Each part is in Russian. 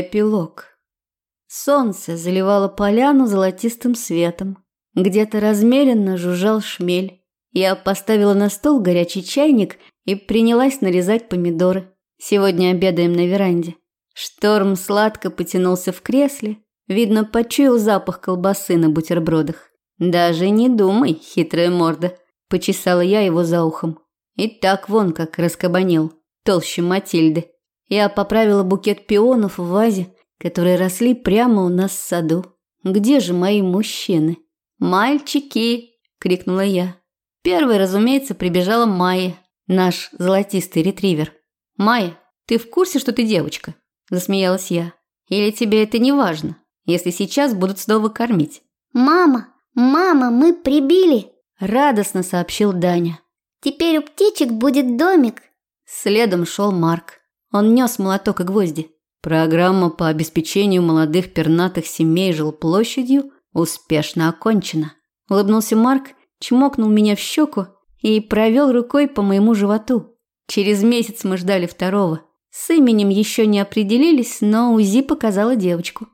Эпилог. Солнце заливало поляну золотистым светом. Где-то размеренно жужжал шмель. Я поставила на стол горячий чайник и принялась нарезать помидоры. Сегодня обедаем на веранде. Шторм сладко потянулся в кресле. Видно, почуял запах колбасы на бутербродах. «Даже не думай, хитрая морда», – почесала я его за ухом. И так вон как раскабанил, толще Матильды. Я поправила букет пионов в вазе, которые росли прямо у нас в саду. Где же мои мужчины? «Мальчики!» – крикнула я. Первой, разумеется, прибежала Майя, наш золотистый ретривер. «Майя, ты в курсе, что ты девочка?» – засмеялась я. «Или тебе это не важно, если сейчас будут снова кормить?» «Мама, мама, мы прибили!» – радостно сообщил Даня. «Теперь у птичек будет домик!» Следом шел Марк. Он нес молоток и гвозди. Программа по обеспечению молодых пернатых семей жилплощадью успешно окончена. Улыбнулся Марк, чмокнул меня в щеку и провел рукой по моему животу. Через месяц мы ждали второго. С именем еще не определились, но УЗИ показала девочку.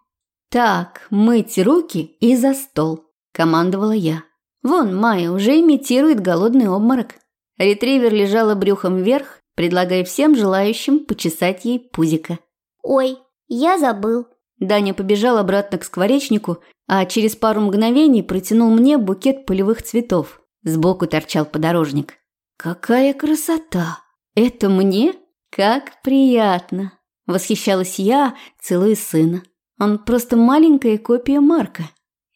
«Так, мыть руки и за стол», – командовала я. Вон, Майя уже имитирует голодный обморок. Ретривер лежала брюхом вверх, предлагая всем желающим почесать ей пузико. «Ой, я забыл». Даня побежал обратно к скворечнику, а через пару мгновений протянул мне букет полевых цветов. Сбоку торчал подорожник. «Какая красота! Это мне? Как приятно!» Восхищалась я, целуя сына. Он просто маленькая копия Марка.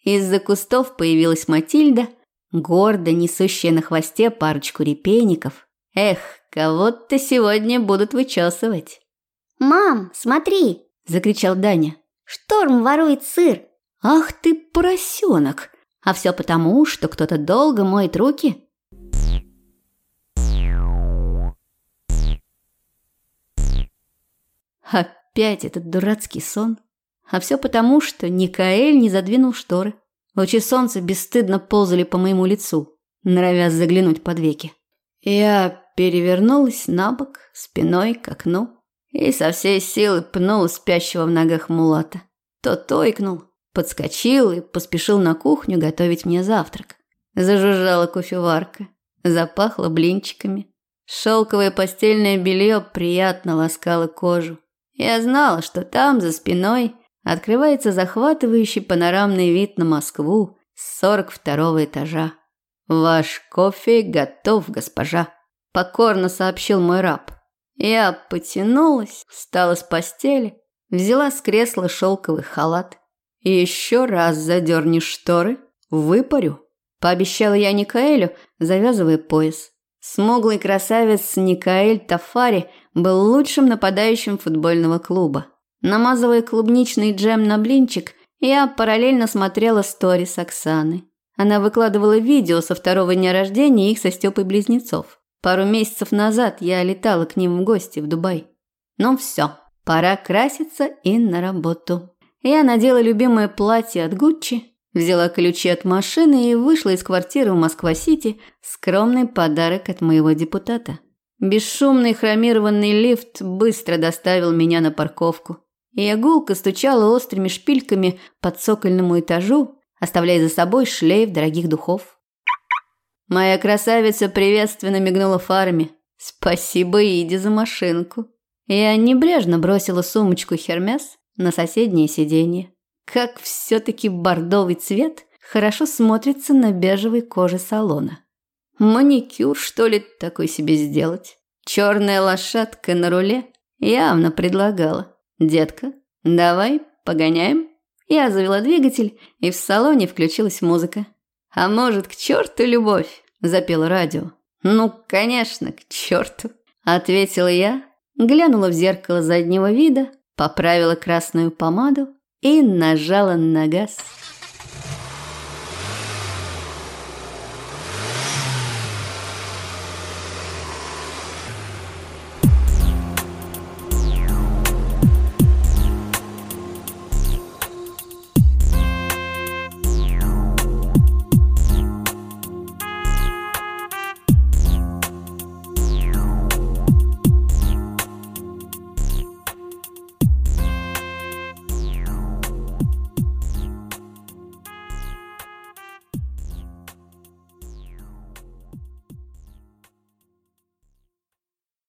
Из-за кустов появилась Матильда, гордо несущая на хвосте парочку репейников. Эх, кого-то сегодня будут вычесывать. «Мам, смотри!» – закричал Даня. «Шторм ворует сыр!» «Ах ты, поросенок! А все потому, что кто-то долго моет руки?» Опять этот дурацкий сон. А все потому, что Никаэль не задвинул шторы. Лучи солнца бесстыдно ползали по моему лицу, норовя заглянуть под веки. Я перевернулась на бок, спиной к окну и со всей силы пнул спящего в ногах мулата. Тот ойкнул, подскочил и поспешил на кухню готовить мне завтрак. Зажужжала кофеварка, запахло блинчиками. Шелковое постельное белье приятно ласкало кожу. Я знала, что там, за спиной, открывается захватывающий панорамный вид на Москву с 42 этажа. «Ваш кофе готов, госпожа», – покорно сообщил мой раб. Я потянулась, встала с постели, взяла с кресла шелковый халат. «Еще раз задернешь шторы, выпарю», – пообещала я Никаэлю, завязывая пояс. Смуглый красавец Никаэль Тафари был лучшим нападающим футбольного клуба. Намазывая клубничный джем на блинчик, я параллельно смотрела сторис Оксаны. Она выкладывала видео со второго дня рождения их со Степой близнецов. Пару месяцев назад я летала к ним в гости в Дубай. Ну все, пора краситься и на работу. Я надела любимое платье от Гуччи, взяла ключи от машины и вышла из квартиры в Москва-Сити, скромный подарок от моего депутата. Бесшумный хромированный лифт быстро доставил меня на парковку. И гулко стучала острыми шпильками по цокольному этажу, оставляя за собой шлейф дорогих духов. Моя красавица приветственно мигнула фарами. Спасибо Иди за машинку. Я небрежно бросила сумочку Хермес на соседнее сиденье. Как все-таки бордовый цвет хорошо смотрится на бежевой коже салона. Маникюр, что ли, такой себе сделать? Черная лошадка на руле явно предлагала. Детка, давай погоняем. Я завела двигатель, и в салоне включилась музыка. «А может, к черту любовь?» – запел радио. «Ну, конечно, к черту!» – ответила я, глянула в зеркало заднего вида, поправила красную помаду и нажала на газ.